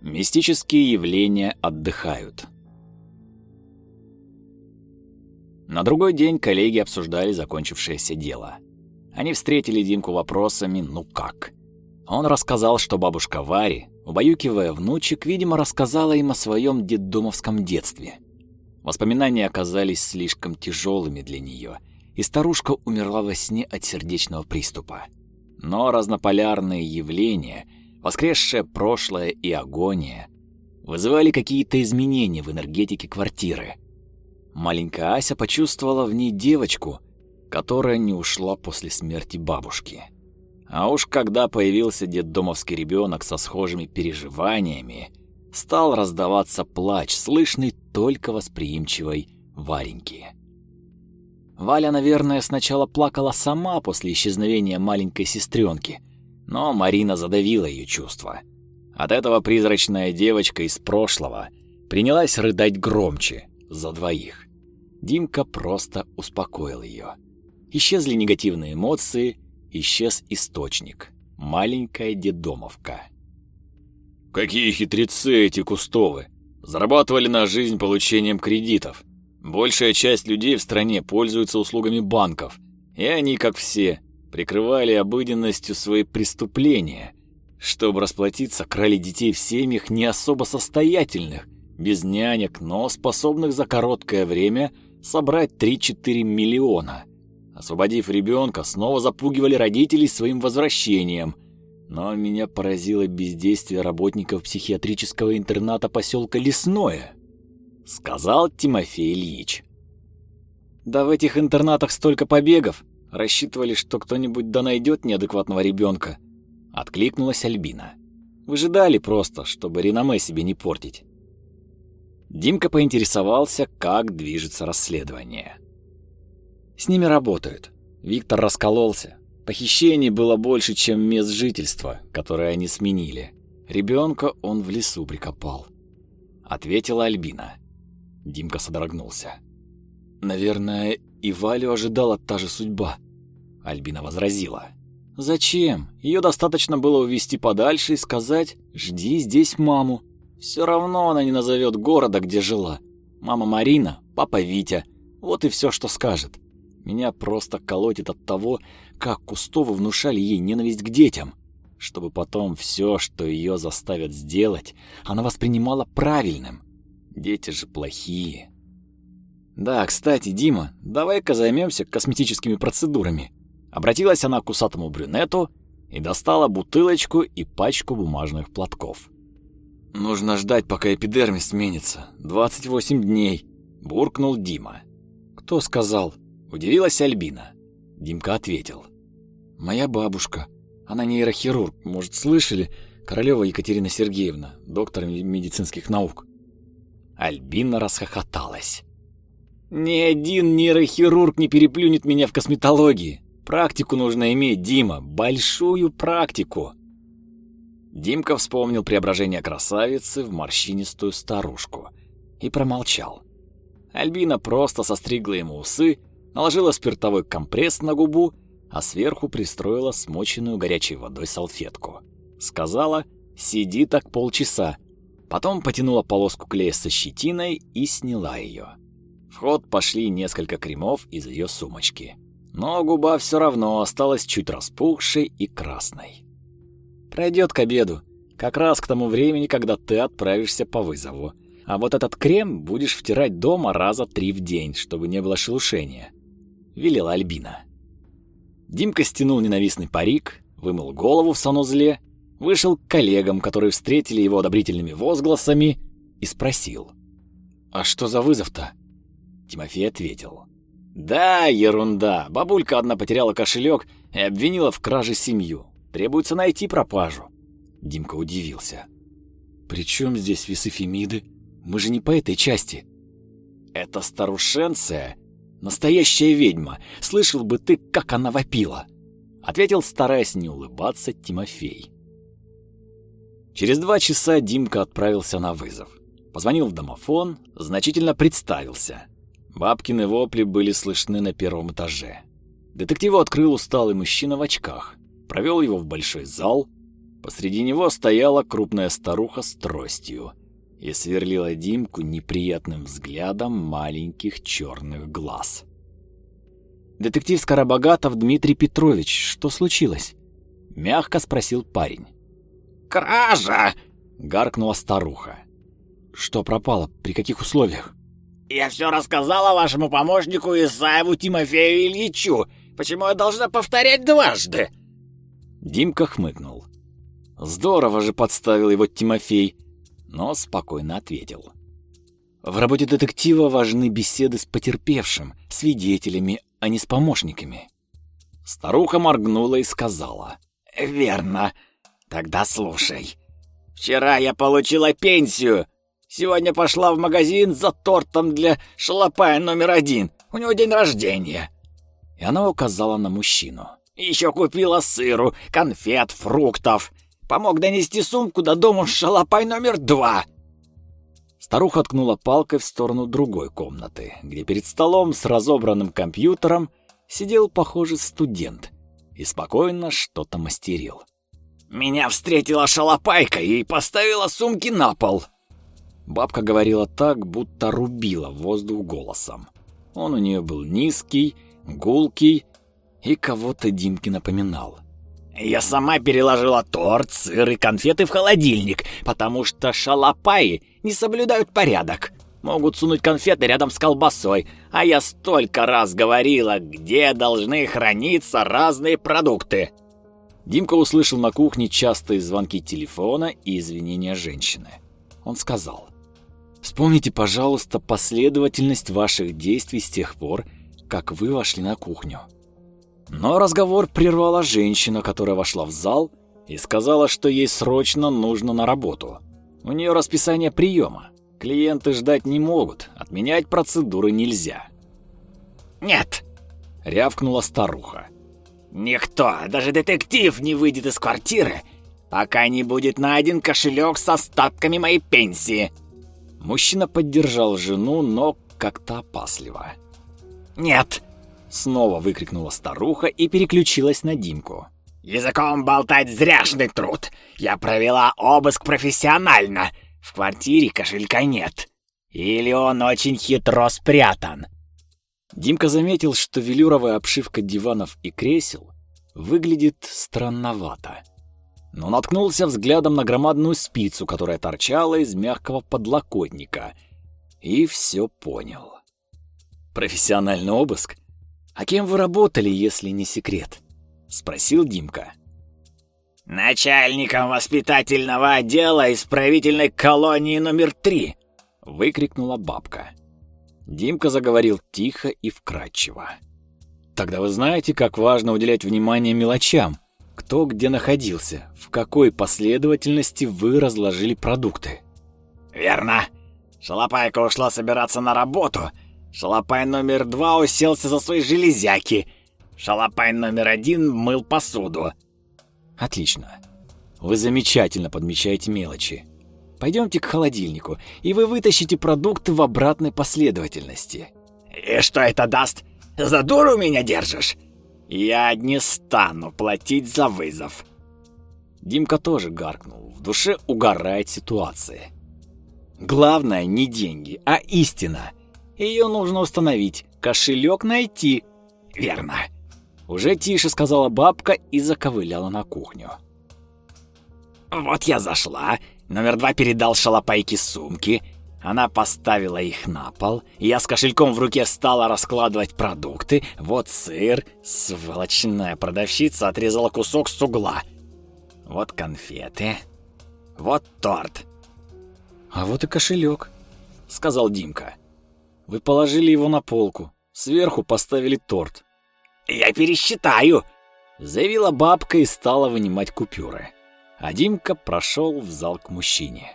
Мистические явления отдыхают. На другой день коллеги обсуждали закончившееся дело. Они встретили Димку вопросами «ну как?». Он рассказал, что бабушка Вари, убаюкивая внучек, видимо, рассказала им о своем детдомовском детстве. Воспоминания оказались слишком тяжелыми для нее, и старушка умерла во сне от сердечного приступа. Но разнополярные явления, воскресшее прошлое и агония, вызывали какие-то изменения в энергетике квартиры. Маленькая Ася почувствовала в ней девочку, которая не ушла после смерти бабушки. А уж когда появился детдомовский ребенок со схожими переживаниями, стал раздаваться плач, слышный только восприимчивой Вареньки. Валя, наверное, сначала плакала сама после исчезновения маленькой сестренки, но Марина задавила ее чувства. От этого призрачная девочка из прошлого принялась рыдать громче за двоих. Димка просто успокоил ее. Исчезли негативные эмоции, исчез источник. Маленькая дедомовка. Какие хитрецы эти Кустовы! Зарабатывали на жизнь получением кредитов. Большая часть людей в стране пользуются услугами банков, и они, как все, прикрывали обыденностью свои преступления. Чтобы расплатиться, крали детей в семьях не особо состоятельных, без нянек, но способных за короткое время собрать 3-4 миллиона – Освободив ребенка, снова запугивали родителей своим возвращением. Но меня поразило бездействие работников психиатрического интерната поселка Лесное, сказал Тимофей Ильич. Да в этих интернатах столько побегов. Рассчитывали, что кто-нибудь да найдет неадекватного ребенка. Откликнулась Альбина. Выжидали просто, чтобы реноме себе не портить. Димка поинтересовался, как движется расследование. С ними работают. Виктор раскололся. Похищений было больше, чем мест жительства, которые они сменили. Ребенка он в лесу прикопал. Ответила Альбина. Димка содрогнулся. Наверное, и Валю ожидала та же судьба. Альбина возразила. Зачем? Ее достаточно было увести подальше и сказать: "Жди здесь маму". Все равно она не назовет города, где жила. Мама Марина, папа Витя. Вот и все, что скажет. Меня просто колотит от того, как Кустовы внушали ей ненависть к детям, чтобы потом все, что ее заставят сделать, она воспринимала правильным. Дети же плохие. Да, кстати, Дима, давай-ка займемся косметическими процедурами. Обратилась она к усатому брюнету и достала бутылочку и пачку бумажных платков. Нужно ждать, пока эпидермис сменится. 28 дней, буркнул Дима. Кто сказал? Удивилась Альбина. Димка ответил. «Моя бабушка. Она нейрохирург. Может, слышали? Королева Екатерина Сергеевна, доктор медицинских наук». Альбина расхохоталась. «Ни один нейрохирург не переплюнет меня в косметологии. Практику нужно иметь, Дима, большую практику». Димка вспомнил преображение красавицы в морщинистую старушку и промолчал. Альбина просто состригла ему усы наложила спиртовой компресс на губу, а сверху пристроила смоченную горячей водой салфетку. Сказала «Сиди так полчаса». Потом потянула полоску клея со щетиной и сняла ее. В ход пошли несколько кремов из ее сумочки. Но губа все равно осталась чуть распухшей и красной. Пройдет к обеду, как раз к тому времени, когда ты отправишься по вызову. А вот этот крем будешь втирать дома раза три в день, чтобы не было шелушения велела Альбина. Димка стянул ненавистный парик, вымыл голову в санузле, вышел к коллегам, которые встретили его одобрительными возгласами, и спросил. «А что за вызов-то?» Тимофей ответил. «Да, ерунда. Бабулька одна потеряла кошелек и обвинила в краже семью. Требуется найти пропажу». Димка удивился. «При чем здесь весы Фемиды? Мы же не по этой части». «Это старушенция Настоящая ведьма. Слышал бы ты, как она вопила. Ответил, стараясь не улыбаться, Тимофей. Через два часа Димка отправился на вызов. Позвонил в домофон, значительно представился. Бабкины вопли были слышны на первом этаже. Детективу открыл усталый мужчина в очках. Провел его в большой зал, Посреди него стояла крупная старуха с тростью и сверлила Димку неприятным взглядом маленьких черных глаз. «Детектив Скоробогатов Дмитрий Петрович, что случилось?» — мягко спросил парень. «Кража!» — гаркнула старуха. «Что пропало? При каких условиях?» «Я все рассказала вашему помощнику Исаеву Тимофею Ильичу. Почему я должна повторять дважды?» Димка хмыкнул. Здорово же подставил его Тимофей, но спокойно ответил. В работе детектива важны беседы с потерпевшим, свидетелями, а не с помощниками. Старуха моргнула и сказала. «Верно. Тогда слушай. Вчера я получила пенсию. Сегодня пошла в магазин за тортом для шалопая номер один. У него день рождения». И она указала на мужчину. «Еще купила сыру, конфет, фруктов. Помог донести сумку до дома шалопай номер два». Старуха ткнула палкой в сторону другой комнаты, где перед столом с разобранным компьютером сидел, похоже, студент и спокойно что-то мастерил. «Меня встретила шалопайка и поставила сумки на пол». Бабка говорила так, будто рубила воздух голосом. Он у нее был низкий, гулкий и кого-то Димке напоминал. Я сама переложила торт, сыр и конфеты в холодильник, потому что шалопаи не соблюдают порядок. Могут сунуть конфеты рядом с колбасой, а я столько раз говорила, где должны храниться разные продукты. Димка услышал на кухне частые звонки телефона и извинения женщины. Он сказал: "Вспомните, пожалуйста, последовательность ваших действий с тех пор, как вы вошли на кухню. Но разговор прервала женщина, которая вошла в зал и сказала, что ей срочно нужно на работу. У нее расписание приема. Клиенты ждать не могут, отменять процедуры нельзя. «Нет!» — рявкнула старуха. «Никто, даже детектив не выйдет из квартиры, пока не будет найден кошелек с остатками моей пенсии!» Мужчина поддержал жену, но как-то опасливо. «Нет!» Снова выкрикнула старуха и переключилась на Димку. «Языком болтать зряшный труд. Я провела обыск профессионально. В квартире кошелька нет. Или он очень хитро спрятан». Димка заметил, что велюровая обшивка диванов и кресел выглядит странновато. Но наткнулся взглядом на громадную спицу, которая торчала из мягкого подлокотника, и все понял. Профессиональный обыск «А кем вы работали, если не секрет?» — спросил Димка. «Начальником воспитательного отдела исправительной колонии номер три!» — выкрикнула бабка. Димка заговорил тихо и вкрадчиво. «Тогда вы знаете, как важно уделять внимание мелочам. Кто где находился, в какой последовательности вы разложили продукты?» «Верно. Шалопайка ушла собираться на работу, Шалопай номер два уселся за свои железяки. Шалопай номер один мыл посуду. Отлично. Вы замечательно подмечаете мелочи. Пойдемте к холодильнику, и вы вытащите продукты в обратной последовательности. И что это даст? За дуру меня держишь? Я не стану платить за вызов. Димка тоже гаркнул, в душе угорает ситуация. Главное не деньги, а истина. Ее нужно установить, кошелек найти. Верно. Уже тише сказала бабка и заковыляла на кухню. Вот я зашла, номер два передал шалопайке сумки, она поставила их на пол, я с кошельком в руке стала раскладывать продукты. Вот сыр, сволочная продавщица отрезала кусок с угла. Вот конфеты, вот торт. А вот и кошелек, сказал Димка. Вы положили его на полку. Сверху поставили торт. «Я пересчитаю!» Заявила бабка и стала вынимать купюры. А Димка прошел в зал к мужчине.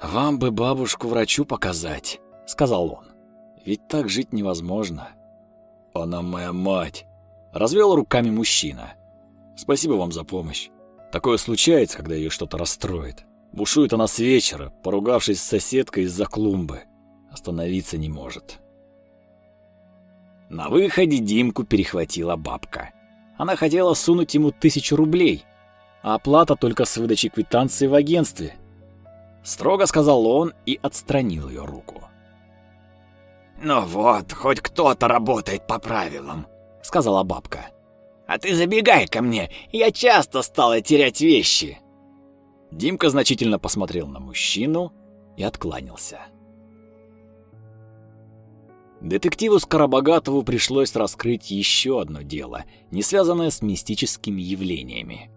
«Вам бы бабушку врачу показать», — сказал он. «Ведь так жить невозможно». «Она моя мать», — развел руками мужчина. «Спасибо вам за помощь. Такое случается, когда ее что-то расстроит. Бушует она с вечера, поругавшись с соседкой из-за клумбы остановиться не может. На выходе Димку перехватила бабка. Она хотела сунуть ему тысячу рублей, а оплата только с выдачи квитанции в агентстве. Строго сказал он и отстранил ее руку. «Ну вот, хоть кто-то работает по правилам», — сказала бабка. «А ты забегай ко мне, я часто стала терять вещи». Димка значительно посмотрел на мужчину и откланялся. Детективу Скоробогатову пришлось раскрыть еще одно дело, не связанное с мистическими явлениями.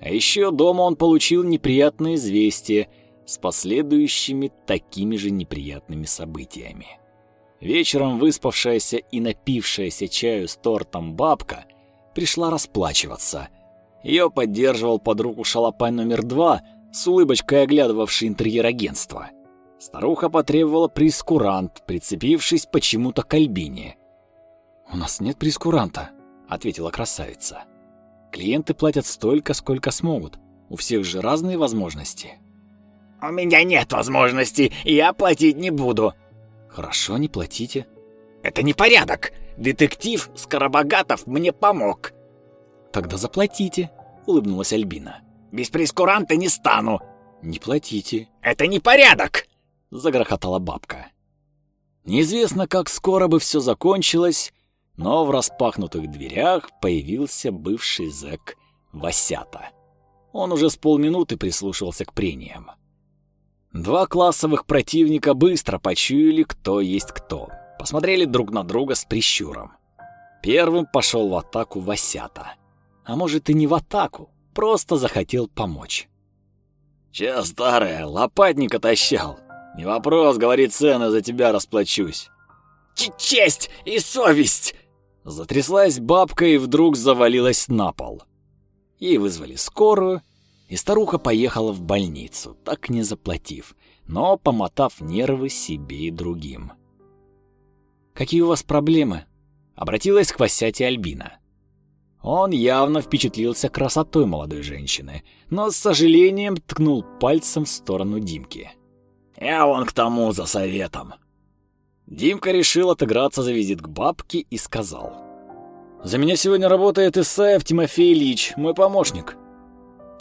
А еще дома он получил неприятное известие с последующими такими же неприятными событиями. Вечером выспавшаяся и напившаяся чаю с тортом бабка пришла расплачиваться. Ее поддерживал под руку шалопай номер два, с улыбочкой оглядывавший интерьер агентства. Старуха потребовала прескурант, прицепившись почему-то к Альбине. «У нас нет прескуранта», — ответила красавица. «Клиенты платят столько, сколько смогут. У всех же разные возможности». «У меня нет возможности, я платить не буду». «Хорошо, не платите». «Это не порядок. Детектив Скоробогатов мне помог». «Тогда заплатите», — улыбнулась Альбина. Без прескуранта не стану. Не платите. Это не порядок, загрохотала бабка. Неизвестно, как скоро бы все закончилось, но в распахнутых дверях появился бывший зэк Васята. Он уже с полминуты прислушивался к прениям. Два классовых противника быстро почуяли, кто есть кто. Посмотрели друг на друга с прищуром. Первым пошел в атаку Васята. А может и не в атаку, просто захотел помочь. «Че, старая, лопатник отощал? Не вопрос, говори цены, за тебя расплачусь». Ч «Честь и совесть!» Затряслась бабка и вдруг завалилась на пол. Ей вызвали скорую, и старуха поехала в больницу, так не заплатив, но помотав нервы себе и другим. «Какие у вас проблемы?» — обратилась к Васяте Альбина. Он явно впечатлился красотой молодой женщины, но с сожалением ткнул пальцем в сторону Димки. «Я вон к тому за советом». Димка решил отыграться за визит к бабке и сказал. «За меня сегодня работает Исаев Тимофей Ильич, мой помощник».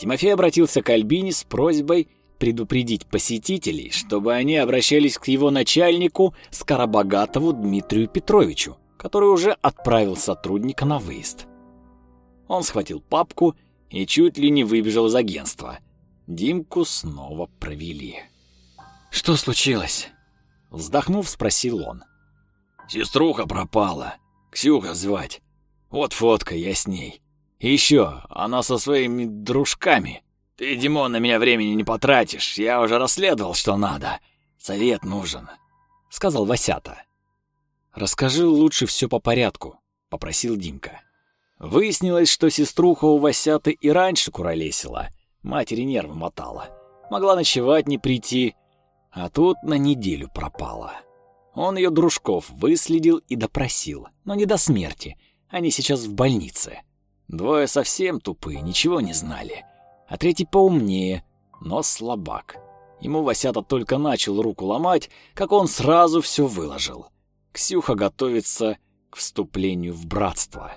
Тимофей обратился к Альбине с просьбой предупредить посетителей, чтобы они обращались к его начальнику Скоробогатову Дмитрию Петровичу, который уже отправил сотрудника на выезд. Он схватил папку и чуть ли не выбежал из агентства. Димку снова провели. «Что случилось?» Вздохнув, спросил он. «Сеструха пропала. Ксюха звать. Вот фотка, я с ней. Еще, она со своими дружками. Ты, Димон, на меня времени не потратишь. Я уже расследовал, что надо. Совет нужен», — сказал Васята. «Расскажи лучше все по порядку», — попросил Димка. Выяснилось, что сеструха у Васяты и раньше куролесила, матери нервы мотала. Могла ночевать, не прийти, а тут на неделю пропала. Он ее дружков выследил и допросил, но не до смерти. Они сейчас в больнице. Двое совсем тупые, ничего не знали. А третий поумнее, но слабак. Ему Васята только начал руку ломать, как он сразу все выложил. Ксюха готовится к вступлению в братство.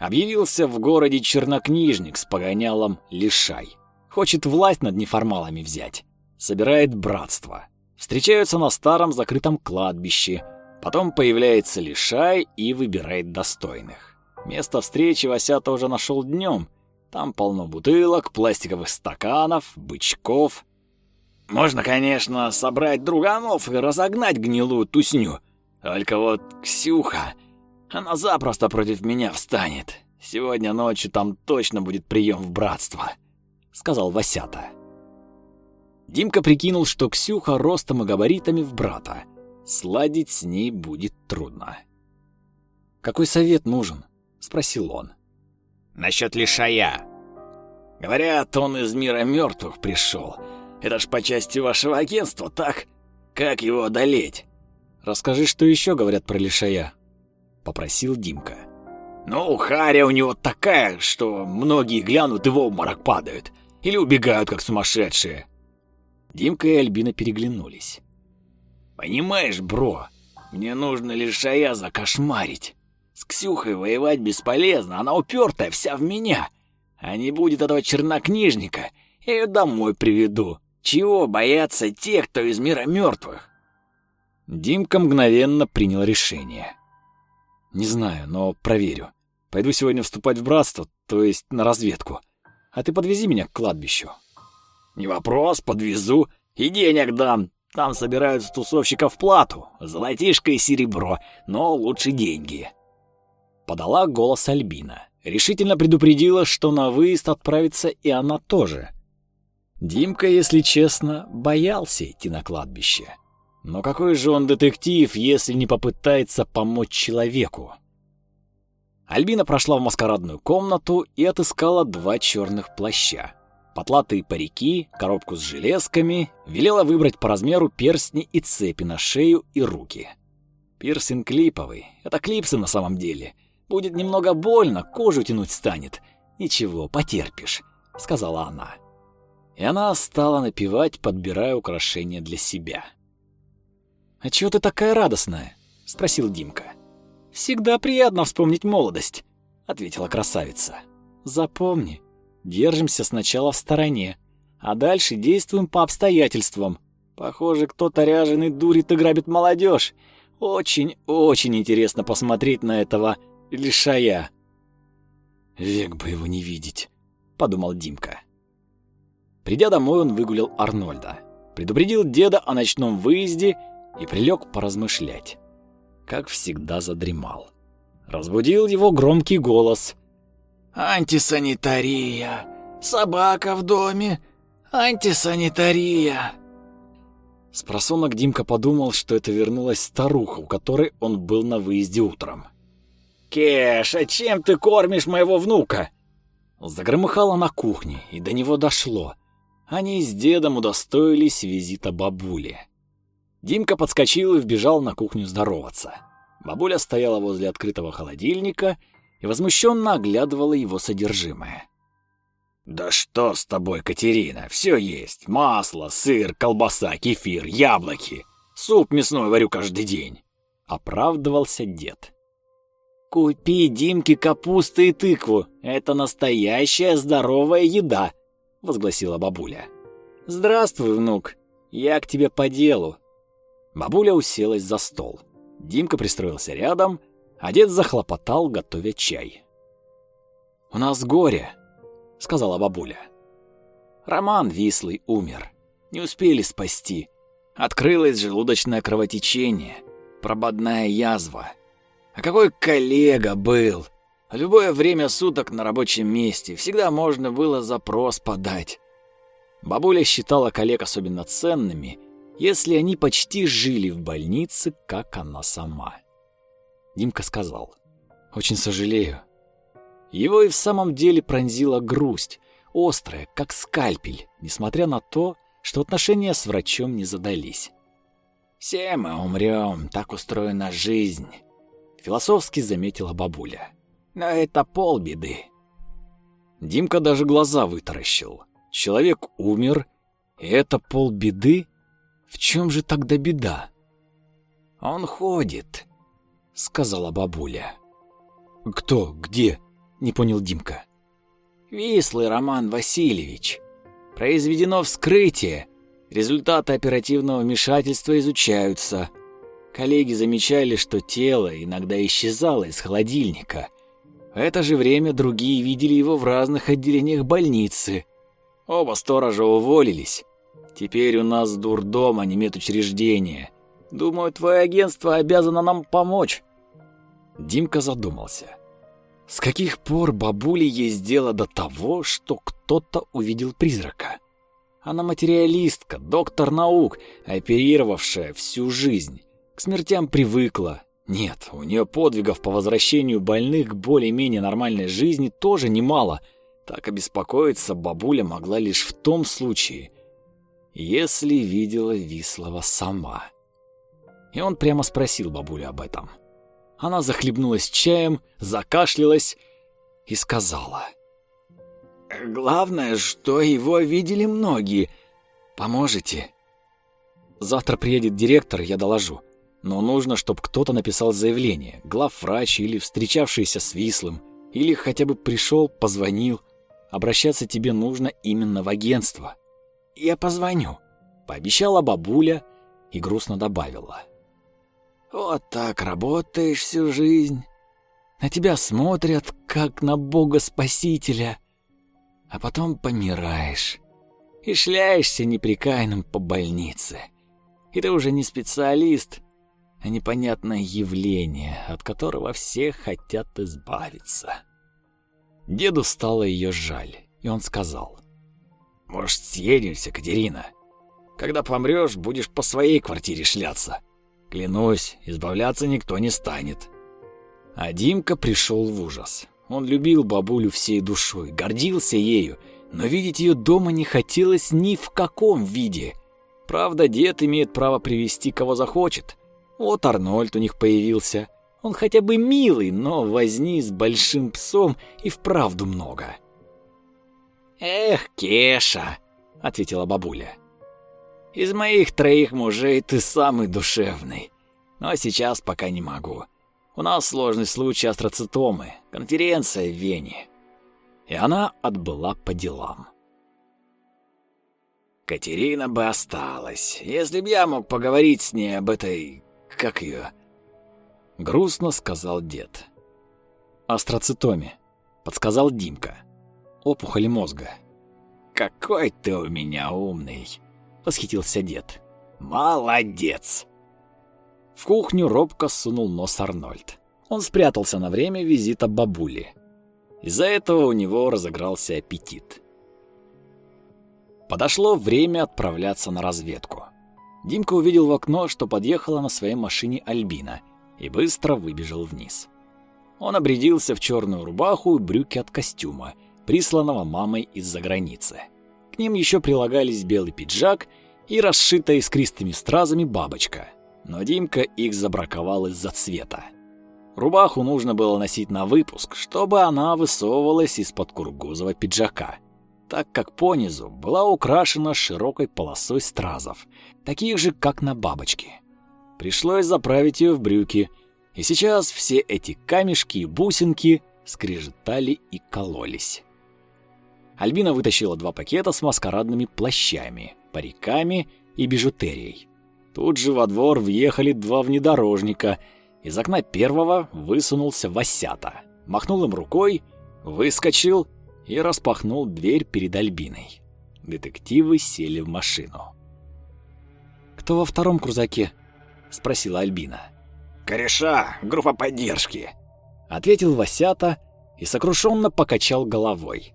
Объявился в городе чернокнижник с погонялом Лишай. Хочет власть над неформалами взять. Собирает братство. Встречаются на старом закрытом кладбище. Потом появляется Лишай и выбирает достойных. Место встречи Вася тоже нашел днем. Там полно бутылок, пластиковых стаканов, бычков. Можно, конечно, собрать друганов и разогнать гнилую тусню. Только вот Ксюха она запросто против меня встанет. Сегодня ночью там точно будет прием в братство», — сказал Васята. Димка прикинул, что Ксюха ростом и габаритами в брата. Сладить с ней будет трудно. «Какой совет нужен?» — спросил он. «Насчет лишая. Говорят, он из мира мертвых пришел. Это ж по части вашего агентства, так? Как его одолеть?» «Расскажи, что еще говорят про лишая», попросил Димка. «Ну, харя у него такая, что многие глянут и в обморок падают. Или убегают, как сумасшедшие». Димка и Альбина переглянулись. «Понимаешь, бро, мне нужно лишь Шая закошмарить. С Ксюхой воевать бесполезно, она упертая, вся в меня. А не будет этого чернокнижника, я ее домой приведу. Чего боятся те, кто из мира мертвых? Димка мгновенно принял решение. Не знаю, но проверю. Пойду сегодня вступать в братство, то есть на разведку. А ты подвези меня к кладбищу. Не вопрос, подвезу. И денег дам. Там собирают с тусовщиков плату. Золотишко и серебро, но лучше деньги. Подала голос Альбина. Решительно предупредила, что на выезд отправится и она тоже. Димка, если честно, боялся идти на кладбище. Но какой же он детектив, если не попытается помочь человеку? Альбина прошла в маскарадную комнату и отыскала два черных плаща. Потлатые парики, коробку с железками, велела выбрать по размеру перстни и цепи на шею и руки. Пирсинг клиповый, это клипсы на самом деле. Будет немного больно, кожу тянуть станет. Ничего, потерпишь, сказала она. И она стала напевать, подбирая украшения для себя. «А чего ты такая радостная?» — спросил Димка. «Всегда приятно вспомнить молодость», — ответила красавица. «Запомни, держимся сначала в стороне, а дальше действуем по обстоятельствам. Похоже, кто-то ряженый дурит и грабит молодежь. Очень-очень интересно посмотреть на этого лишая». «Век бы его не видеть», — подумал Димка. Придя домой, он выгулил Арнольда, предупредил деда о ночном выезде и прилег поразмышлять как всегда, задремал. Разбудил его громкий голос. «Антисанитария! Собака в доме! Антисанитария!» С просонок Димка подумал, что это вернулась старуха, у которой он был на выезде утром. «Кеша, чем ты кормишь моего внука?» Загромыхало на кухне, и до него дошло. Они с дедом удостоились визита бабули. Димка подскочил и вбежал на кухню здороваться. Бабуля стояла возле открытого холодильника и возмущенно оглядывала его содержимое. «Да что с тобой, Катерина? Все есть. Масло, сыр, колбаса, кефир, яблоки. Суп мясной варю каждый день», — оправдывался дед. «Купи Димке капусты и тыкву. Это настоящая здоровая еда», — возгласила бабуля. «Здравствуй, внук. Я к тебе по делу. Бабуля уселась за стол. Димка пристроился рядом, а дед захлопотал, готовя чай. «У нас горе», — сказала бабуля. Роман Вислый умер. Не успели спасти. Открылось желудочное кровотечение, прободная язва. А какой коллега был! Любое время суток на рабочем месте всегда можно было запрос подать. Бабуля считала коллег особенно ценными если они почти жили в больнице, как она сама. Димка сказал, «Очень сожалею». Его и в самом деле пронзила грусть, острая, как скальпель, несмотря на то, что отношения с врачом не задались. «Все мы умрем, так устроена жизнь», — философски заметила бабуля. «Но это полбеды». Димка даже глаза вытаращил. Человек умер, и это полбеды? В чем же тогда беда? Он ходит, сказала бабуля. Кто? Где? Не понял Димка. Вислый Роман Васильевич. Произведено вскрытие. Результаты оперативного вмешательства изучаются. Коллеги замечали, что тело иногда исчезало из холодильника. В это же время другие видели его в разных отделениях больницы. Оба сторожа уволились. Теперь у нас дурдом, а не медучреждение. Думаю, твое агентство обязано нам помочь. Димка задумался. С каких пор бабуле есть дело до того, что кто-то увидел призрака? Она материалистка, доктор наук, оперировавшая всю жизнь. К смертям привыкла. Нет, у нее подвигов по возвращению больных к более-менее нормальной жизни тоже немало. Так обеспокоиться бабуля могла лишь в том случае, если видела Вислова сама. И он прямо спросил бабулю об этом. Она захлебнулась чаем, закашлялась и сказала. «Главное, что его видели многие. Поможете?» «Завтра приедет директор, я доложу. Но нужно, чтобы кто-то написал заявление, главврач или встречавшийся с Вислым, или хотя бы пришел, позвонил. обращаться тебе нужно именно в агентство. Я позвоню, пообещала бабуля и грустно добавила. Вот так работаешь всю жизнь. На тебя смотрят, как на Бога-спасителя, а потом помираешь и шляешься неприкаянным по больнице. И ты уже не специалист, непонятное явление, от которого все хотят избавиться. Деду стало ее жаль, и он сказал. «Может, съедемся, Катерина? Когда помрешь, будешь по своей квартире шляться. Клянусь, избавляться никто не станет». А Димка пришел в ужас. Он любил бабулю всей душой, гордился ею, но видеть ее дома не хотелось ни в каком виде. Правда, дед имеет право привести кого захочет. Вот Арнольд у них появился. Он хотя бы милый, но возни с большим псом и вправду много. «Эх, Кеша!» — ответила бабуля. «Из моих троих мужей ты самый душевный. Но сейчас пока не могу. У нас сложный случай астроцитомы, конференция в Вене. И она отбыла по делам. Катерина бы осталась, если б я мог поговорить с ней об этой... как ее? Грустно сказал дед. Астроцитоме, подсказал Димка. Опухоли мозга. Какой ты у меня умный, восхитился дед. Молодец. В кухню робко сунул нос Арнольд. Он спрятался на время визита бабули. Из-за этого у него разыгрался аппетит. Подошло время отправляться на разведку. Димка увидел в окно, что подъехала на своей машине Альбина, и быстро выбежал вниз. Он обрядился в черную рубаху и брюки от костюма, присланного мамой из-за границы. К ним еще прилагались белый пиджак и расшитая искристыми стразами бабочка — но Димка их забраковал из-за цвета. Рубаху нужно было носить на выпуск, чтобы она высовывалась из-под кургузого пиджака, так как понизу была украшена широкой полосой стразов, таких же, как на бабочке. Пришлось заправить ее в брюки, и сейчас все эти камешки и бусинки скрежетали и кололись. Альбина вытащила два пакета с маскарадными плащами, париками и бижутерией. Тут же во двор въехали два внедорожника. Из окна первого высунулся Васята. Махнул им рукой, выскочил и распахнул дверь перед Альбиной. Детективы сели в машину. «Кто во втором крузаке?» — спросила Альбина. «Кореша, группа поддержки», — ответил Васята и сокрушенно покачал головой.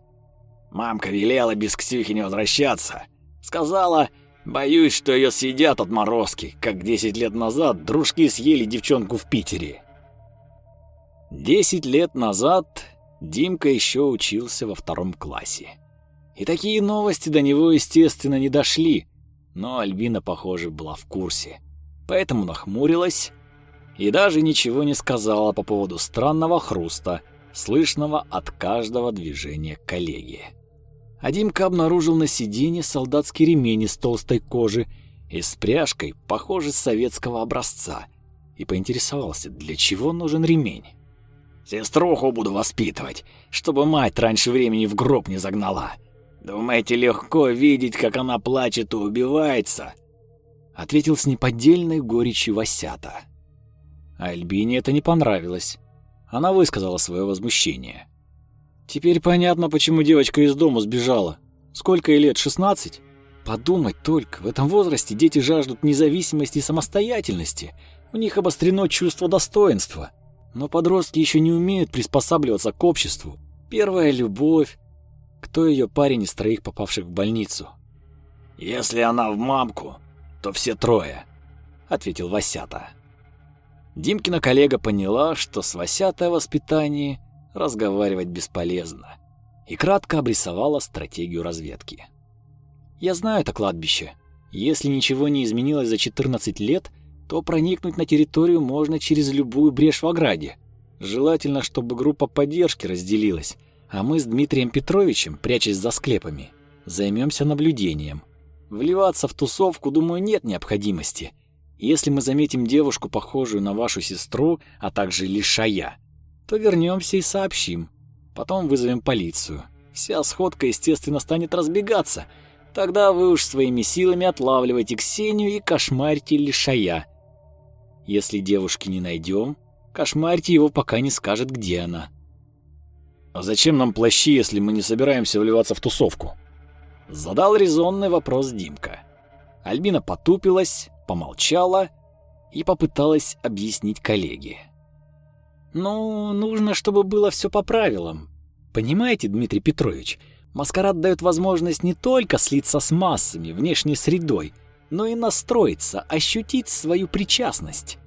«Мамка велела без Ксюхи не возвращаться. Сказала, Боюсь, что ее съедят отморозки, как 10 лет назад дружки съели девчонку в Питере. Десять лет назад Димка еще учился во втором классе. И такие новости до него, естественно, не дошли, но Альбина, похоже, была в курсе. Поэтому нахмурилась и даже ничего не сказала по поводу странного хруста, слышного от каждого движения коллеги а Димка обнаружил на сиденье солдатский ремень из толстой кожи и с пряжкой, похожей советского образца, и поинтересовался, для чего нужен ремень. «Сеструху буду воспитывать, чтобы мать раньше времени в гроб не загнала. Думаете, легко видеть, как она плачет и убивается?» Ответил с неподдельной горечью Васята. Альбине это не понравилось. Она высказала свое возмущение. Теперь понятно, почему девочка из дома сбежала. Сколько ей лет, 16? Подумать только, в этом возрасте дети жаждут независимости и самостоятельности. У них обострено чувство достоинства. Но подростки еще не умеют приспосабливаться к обществу. Первая любовь. Кто ее парень из троих попавших в больницу? Если она в мамку, то все трое, ответил Васята. Димкина коллега поняла, что с Васятой о воспитании разговаривать бесполезно, и кратко обрисовала стратегию разведки. «Я знаю это кладбище. Если ничего не изменилось за 14 лет, то проникнуть на территорию можно через любую брешь в ограде. Желательно, чтобы группа поддержки разделилась, а мы с Дмитрием Петровичем, прячась за склепами, займемся наблюдением. Вливаться в тусовку, думаю, нет необходимости. Если мы заметим девушку, похожую на вашу сестру, а также лишая, то вернемся и сообщим. Потом вызовем полицию. Вся сходка, естественно, станет разбегаться. Тогда вы уж своими силами отлавливайте Ксению и кошмарьте лишая. Если девушки не найдем, кошмарьте его, пока не скажет, где она. А зачем нам плащи, если мы не собираемся вливаться в тусовку? Задал резонный вопрос Димка. Альбина потупилась, помолчала и попыталась объяснить коллеге. «Ну, нужно, чтобы было все по правилам. Понимаете, Дмитрий Петрович, маскарад дает возможность не только слиться с массами, внешней средой, но и настроиться, ощутить свою причастность».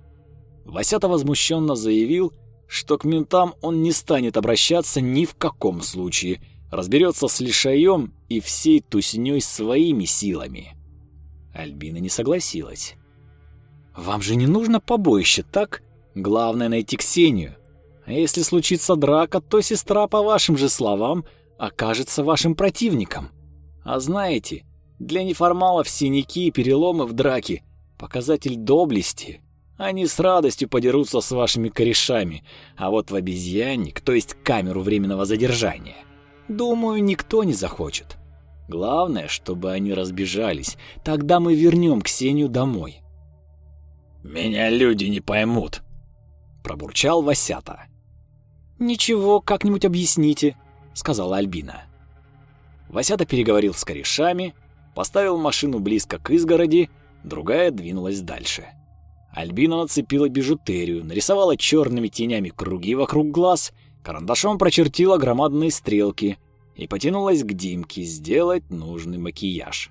Васята возмущенно заявил, что к ментам он не станет обращаться ни в каком случае, разберется с лишаем и всей туснёй своими силами. Альбина не согласилась. «Вам же не нужно побоище, так? Главное найти Ксению. А если случится драка, то сестра, по вашим же словам, окажется вашим противником. А знаете, для неформалов синяки и переломы в драке – показатель доблести. Они с радостью подерутся с вашими корешами, а вот в обезьянник, то есть камеру временного задержания, думаю, никто не захочет. Главное, чтобы они разбежались, тогда мы вернем Ксению домой. «Меня люди не поймут», — пробурчал Васята. «Ничего, как-нибудь объясните», — сказала Альбина. Васята переговорил с корешами, поставил машину близко к изгороди, другая двинулась дальше. Альбина нацепила бижутерию, нарисовала черными тенями круги вокруг глаз, карандашом прочертила громадные стрелки и потянулась к Димке сделать нужный макияж.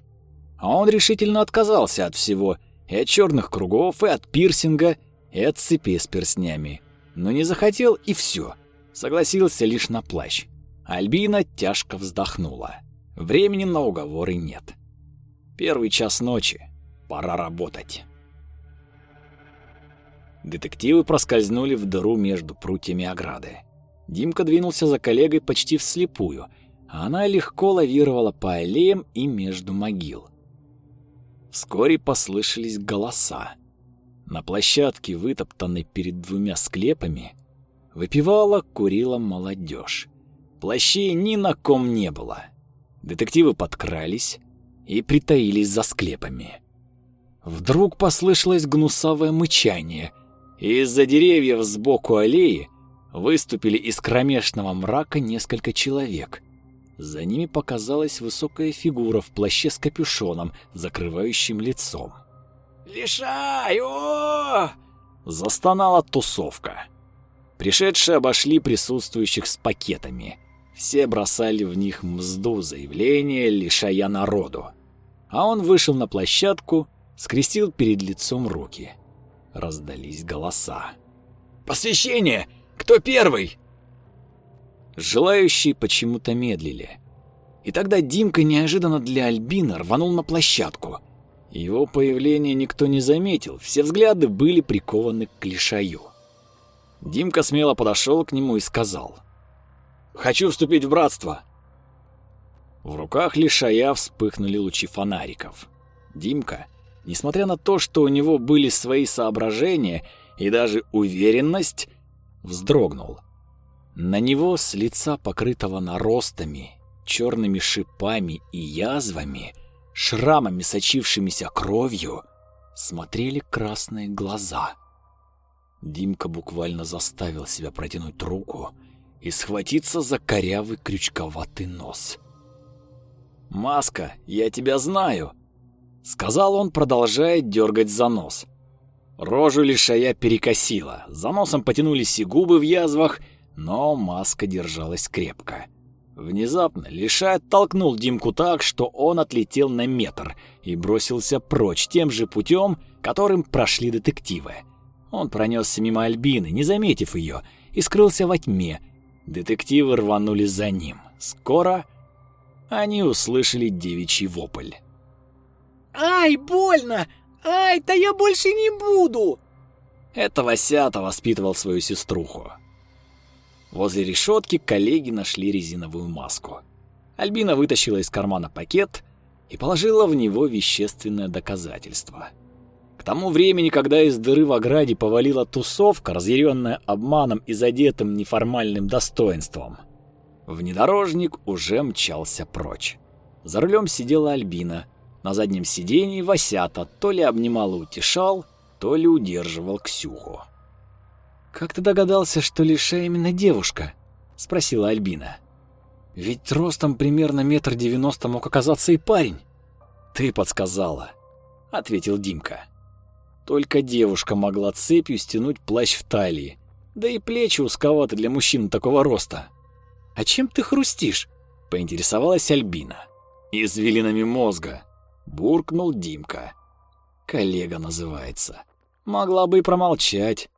А он решительно отказался от всего — и от черных кругов, и от пирсинга, и от цепи с перстнями. Но не захотел и все. Согласился лишь на плащ. Альбина тяжко вздохнула. Времени на уговоры нет. Первый час ночи. Пора работать. Детективы проскользнули в дыру между прутьями ограды. Димка двинулся за коллегой почти вслепую, а она легко лавировала по аллеям и между могил. Вскоре послышались голоса. На площадке, вытоптанной перед двумя склепами, выпивала, курила молодежь. Плащей ни на ком не было. Детективы подкрались и притаились за склепами. Вдруг послышалось гнусавое мычание, и из-за деревьев сбоку аллеи выступили из кромешного мрака несколько человек — за ними показалась высокая фигура в плаще с капюшоном, закрывающим лицом. «Лишай! О!» Застонала тусовка. Пришедшие обошли присутствующих с пакетами. Все бросали в них мзду заявления, лишая народу. А он вышел на площадку, скрестил перед лицом руки. Раздались голоса. «Посвящение! Кто первый?» Желающие почему-то медлили. И тогда Димка неожиданно для Альбина рванул на площадку. Его появление никто не заметил, все взгляды были прикованы к лишаю. Димка смело подошел к нему и сказал. «Хочу вступить в братство». В руках лишая вспыхнули лучи фонариков. Димка, несмотря на то, что у него были свои соображения и даже уверенность, вздрогнул. На него с лица, покрытого наростами, черными шипами и язвами, шрамами, сочившимися кровью, смотрели красные глаза. Димка буквально заставил себя протянуть руку и схватиться за корявый крючковатый нос. «Маска, я тебя знаю!» — сказал он, продолжая дергать за нос. Рожу лишая перекосила, за носом потянулись и губы в язвах, но маска держалась крепко. Внезапно Лишай оттолкнул Димку так, что он отлетел на метр и бросился прочь тем же путем, которым прошли детективы. Он пронесся мимо Альбины, не заметив ее, и скрылся во тьме. Детективы рванули за ним. Скоро они услышали девичий вопль. «Ай, больно! Ай, да я больше не буду!» Это Васята воспитывал свою сеструху. Возле решетки коллеги нашли резиновую маску. Альбина вытащила из кармана пакет и положила в него вещественное доказательство. К тому времени, когда из дыры в ограде повалила тусовка, разъяренная обманом и задетым неформальным достоинством, Внедорожник уже мчался прочь. За рулем сидела Альбина. На заднем сиденье Васята то ли обнимал и утешал, то ли удерживал Ксюху. «Как ты догадался, что Лиша именно девушка?» — спросила Альбина. «Ведь ростом примерно метр девяносто мог оказаться и парень». «Ты подсказала», — ответил Димка. Только девушка могла цепью стянуть плащ в талии, да и плечи узковаты для мужчин такого роста. «А чем ты хрустишь?» — поинтересовалась Альбина. «Извилинами мозга», — буркнул Димка. «Коллега называется. Могла бы и промолчать.